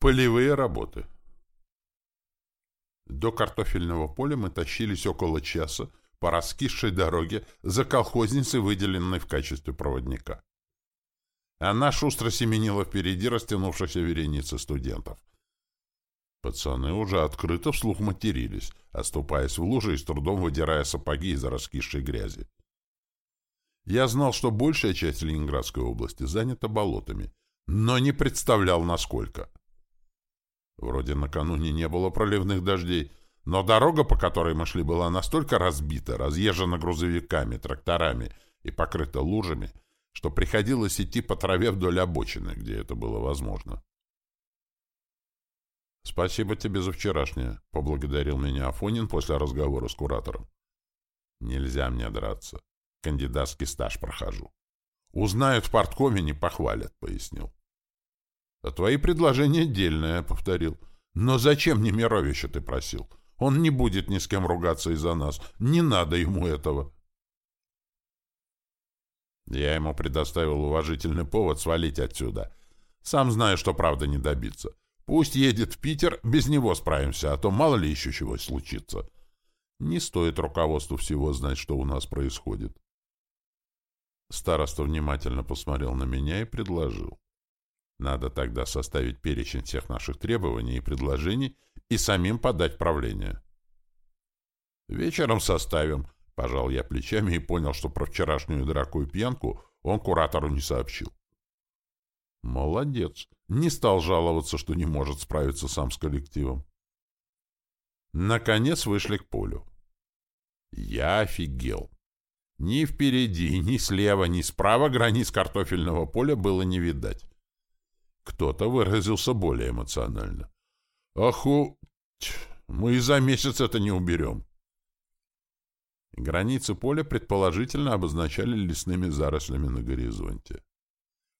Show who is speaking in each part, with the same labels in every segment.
Speaker 1: Полевые работы. До картофельного поля мы тащились около часа по раскисшей дороге за колхозницей, выделенной в качестве проводника. Она шустро семенила впереди растянувшейся вереницы студентов. Пацаны уже открыто вслух матерились, оступаясь в лужи и с трудом выдирая сапоги из раскисшей грязи. Я знал, что большая часть Ленинградской области занята болотами, но не представлял, насколько. Вроде накануне не было проливных дождей, но дорога, по которой мы шли, была настолько разбита, разъезжена грузовиками, тракторами и покрыта лужами, что приходилось идти по траве вдоль обочины, где это было возможно. «Спасибо тебе за вчерашнее», — поблагодарил меня Афонин после разговора с куратором. «Нельзя мне драться. Кандидатский стаж прохожу. Узнают в порткоме, не похвалят», — пояснил. А твои предложения дельные, — повторил. Но зачем Немировича ты просил? Он не будет ни с кем ругаться из-за нас. Не надо ему этого. Я ему предоставил уважительный повод свалить отсюда. Сам знаю, что правда не добиться. Пусть едет в Питер, без него справимся, а то мало ли еще чего случится. Не стоит руководству всего знать, что у нас происходит. Староста внимательно посмотрел на меня и предложил. Надо тогда составить перечень всех наших требований и предложений и самим подать правление. «Вечером составим», — пожал я плечами и понял, что про вчерашнюю драку и пьянку он куратору не сообщил. Молодец. Не стал жаловаться, что не может справиться сам с коллективом. Наконец вышли к полю. Я офигел. Ни впереди, ни слева, ни справа границ картофельного поля было не видать. Кто-то выразился более эмоционально. «Аху, мы и за месяц это не уберем». Границы поля предположительно обозначали лесными зарослями на горизонте.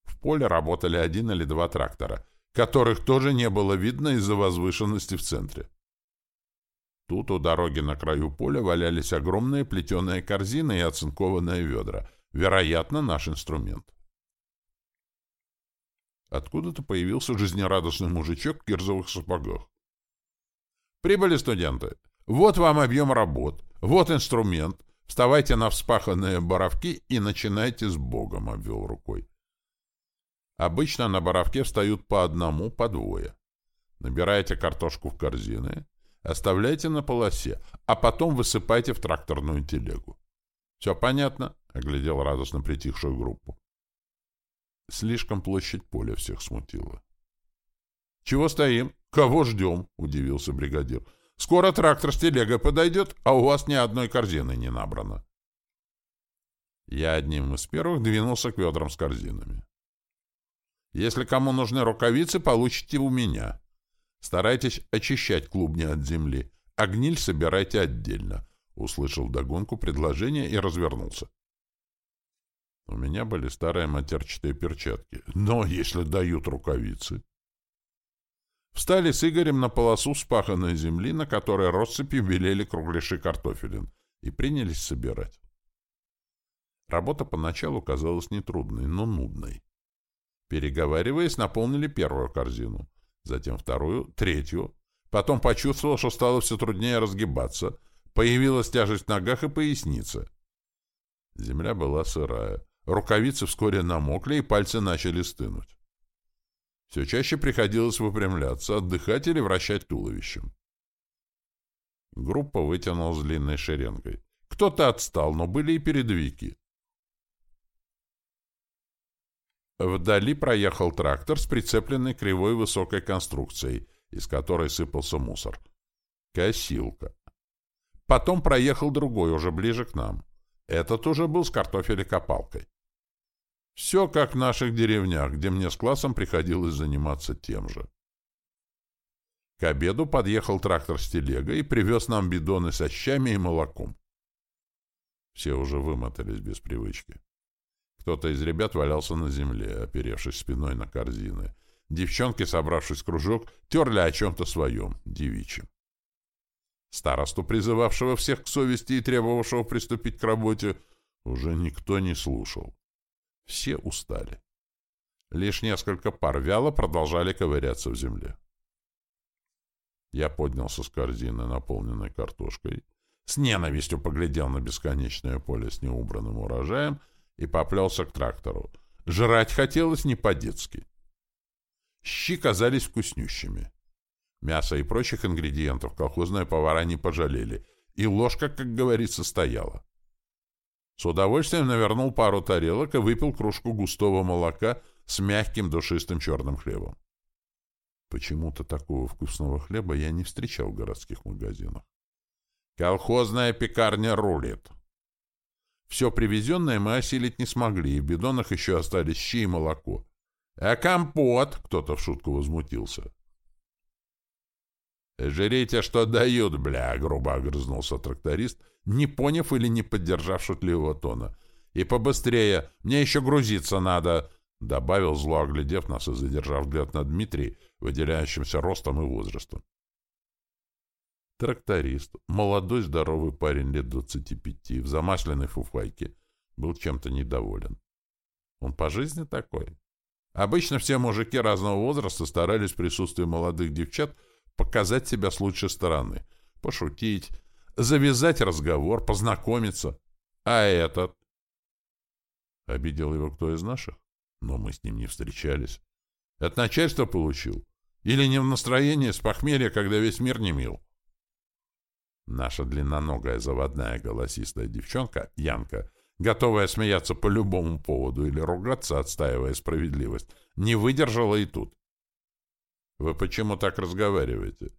Speaker 1: В поле работали один или два трактора, которых тоже не было видно из-за возвышенности в центре. Тут у дороги на краю поля валялись огромные плетеные корзины и оцинкованные ведра. Вероятно, наш инструмент. Откуда-то появился жизнерадостный мужичок в кирзовых сапогах. «Прибыли студенты. Вот вам объем работ. Вот инструмент. Вставайте на вспаханные боровки и начинайте с Богом», — обвел рукой. Обычно на боровке встают по одному, по двое. Набирайте картошку в корзины, оставляйте на полосе, а потом высыпайте в тракторную телегу. «Все понятно?» — оглядел радостно притихшую группу. Слишком площадь поля всех смутила. — Чего стоим? Кого ждем? — удивился бригадир. — Скоро трактор с телегой подойдет, а у вас ни одной корзины не набрано. Я одним из первых двинулся к ведрам с корзинами. Если кому нужны рукавицы, получите у меня. Старайтесь очищать клубни от земли, а гниль собирайте отдельно. Услышал догонку предложение и развернулся. У меня были старые матерчатые перчатки. Но если дают рукавицы... Встали с Игорем на полосу спаханной земли, на которой россыпью белели кругляши картофелин, и принялись собирать. Работа поначалу казалась нетрудной, но нудной. Переговариваясь, наполнили первую корзину, затем вторую, третью. Потом почувствовал, что стало все труднее разгибаться. Появилась тяжесть в ногах и пояснице. Земля была сырая. Рукавицы вскоре намокли, и пальцы начали стынуть. Все чаще приходилось выпрямляться, отдыхать или вращать туловищем. Группа вытянулась длинной шеренгой. Кто-то отстал, но были и передовики. Вдали проехал трактор с прицепленной кривой высокой конструкцией, из которой сыпался мусор. Косилка. Потом проехал другой, уже ближе к нам. Этот уже был с картофелекопалкой. Все как в наших деревнях, где мне с классом приходилось заниматься тем же. К обеду подъехал трактор с телегой и привез нам бидоны со щами и молоком. Все уже вымотались без привычки. Кто-то из ребят валялся на земле, оперевшись спиной на корзины. Девчонки, собравшись в кружок, терли о чем-то своем, девичьем. Старосту, призывавшего всех к совести и требовавшего приступить к работе, уже никто не слушал. Все устали. Лишь несколько пар вяло продолжали ковыряться в земле. Я поднялся с корзины, наполненной картошкой, с ненавистью поглядел на бесконечное поле с неубранным урожаем и поплелся к трактору. Жрать хотелось не по-детски. Щи казались вкуснющими. Мясо и прочих ингредиентов колхозные повара не пожалели, и ложка, как говорится, стояла. С удовольствием навернул пару тарелок и выпил кружку густого молока с мягким душистым черным хлебом. Почему-то такого вкусного хлеба я не встречал в городских магазинах. Колхозная пекарня рулит. Все привезенное мы осилить не смогли, и в бидонах еще остались щи и молоко. А компот, кто-то в шутку возмутился. «Жрите, что дают, бля!» — грубо огрызнулся тракторист, не поняв или не поддержав шутливого тона. «И побыстрее! Мне еще грузиться надо!» — добавил зло, оглядев нас и задержав взгляд на Дмитрий, выделяющимся ростом и возрастом. Тракторист, молодой здоровый парень лет двадцати пяти, в замасленной фуфайке, был чем-то недоволен. Он по жизни такой. Обычно все мужики разного возраста старались в присутствии молодых девчат показать себя с лучшей стороны, пошутить, завязать разговор, познакомиться. А этот? Обидел его кто из наших? Но мы с ним не встречались. От начальства получил? Или не в настроении с похмелья, когда весь мир не мил? Наша длинноногая заводная голосистая девчонка, Янка, готовая смеяться по любому поводу или ругаться, отстаивая справедливость, не выдержала и тут. «Вы почему так разговариваете?»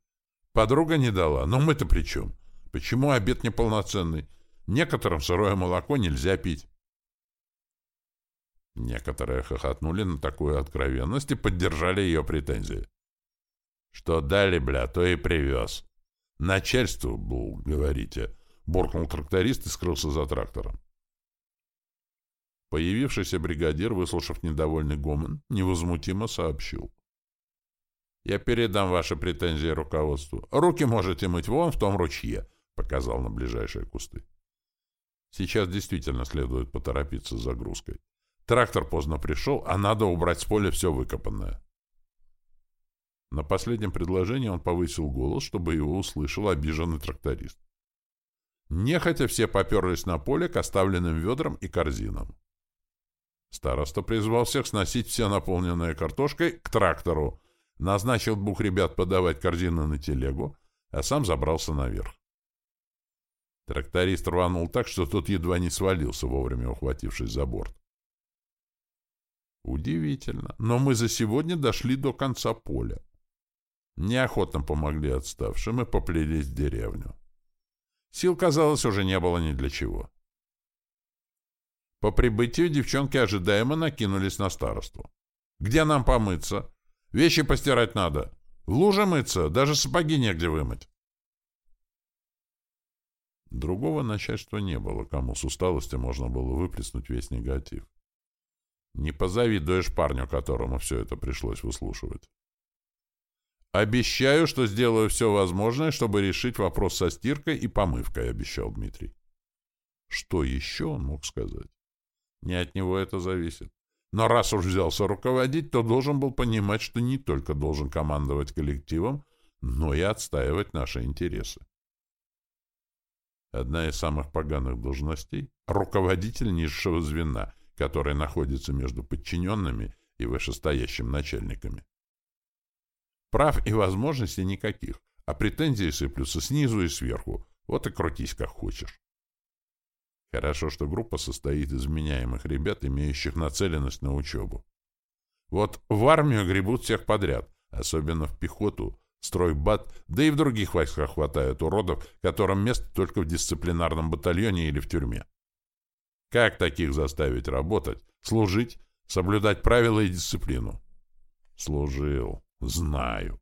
Speaker 1: «Подруга не дала. Но мы-то при чем? Почему обед неполноценный? Некоторым сырое молоко нельзя пить». Некоторые хохотнули на такую откровенность и поддержали ее претензии. «Что дали, бля, то и привез. Начальству был, говорите», — буркнул тракторист и скрылся за трактором. Появившийся бригадир, выслушав недовольный гомон, невозмутимо сообщил. «Я передам ваши претензии руководству. Руки можете мыть вон в том ручье», — показал на ближайшие кусты. Сейчас действительно следует поторопиться с загрузкой. Трактор поздно пришел, а надо убрать с поля все выкопанное. На последнем предложении он повысил голос, чтобы его услышал обиженный тракторист. Нехотя все поперлись на поле к оставленным ведрам и корзинам. Староста призвал всех сносить все наполненное картошкой к трактору, назначил двух ребят подавать корзины на телегу, а сам забрался наверх. Тракторист рванул так, что тот едва не свалился, вовремя ухватившись за борт. Удивительно, но мы за сегодня дошли до конца поля. Неохотно помогли отставшим и поплелись в деревню. Сил, казалось, уже не было ни для чего. По прибытию девчонки ожидаемо накинулись на старосту. «Где нам помыться? Вещи постирать надо. В луже мыться, даже сапоги негде вымыть». Другого начальства не было, кому с усталости можно было выплеснуть весь негатив. Не позавидуешь парню, которому все это пришлось выслушивать. «Обещаю, что сделаю все возможное, чтобы решить вопрос со стиркой и помывкой», — обещал Дмитрий. Что еще он мог сказать? Не от него это зависит. Но раз уж взялся руководить, то должен был понимать, что не только должен командовать коллективом, но и отстаивать наши интересы. Одна из самых поганых должностей — руководитель низшего звена, который находится между подчиненными и вышестоящим начальниками. Прав и возможностей никаких, а претензии сыплются снизу и сверху. Вот и крутись как хочешь. Хорошо, что группа состоит из вменяемых ребят, имеющих нацеленность на учебу. Вот в армию гребут всех подряд, особенно в пехоту, стройбат, да и в других войсках хватает уродов, которым место только в дисциплинарном батальоне или в тюрьме. Как таких заставить работать, служить, соблюдать правила и дисциплину? Служил, знаю.